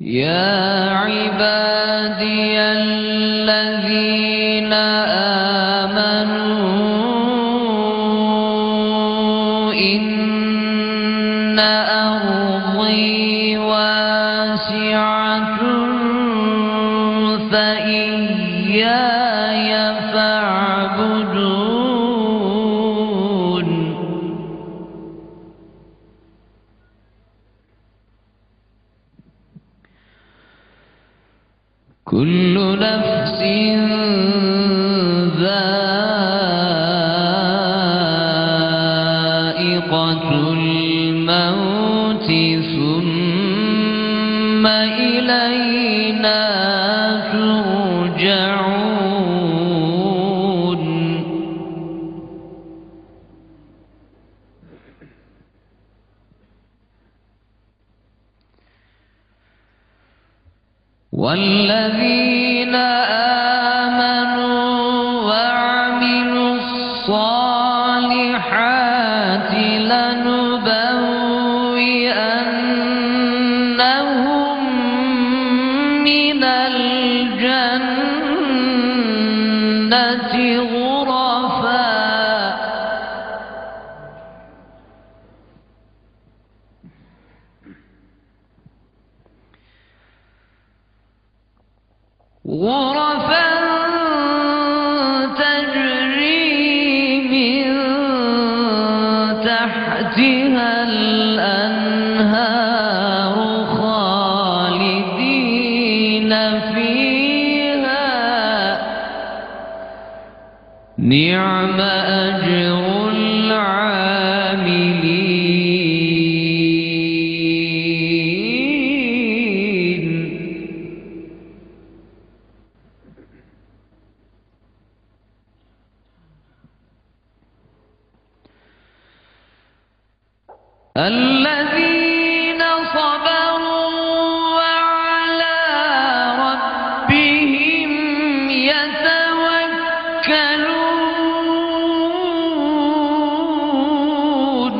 يا عبادي الذين آمنوا إن ذائقة الموت ثم إلينا ترجعون. والذين غرفا تجري من تحتها الأنهار خالدين فيها نعم أجر العاملين الذين صبروا وعلى ربهم يتوكلون.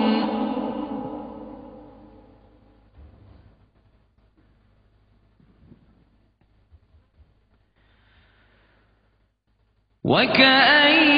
وكأين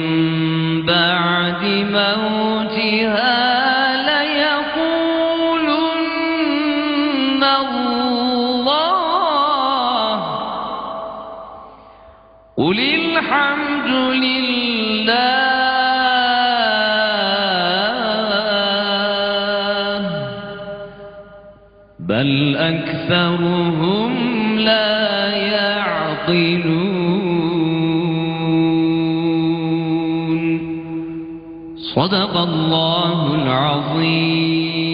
بعد موتها ليقولن الله. قل الحمد لله. بل أكثرهم لا يعقلون. صدق الله العظيم.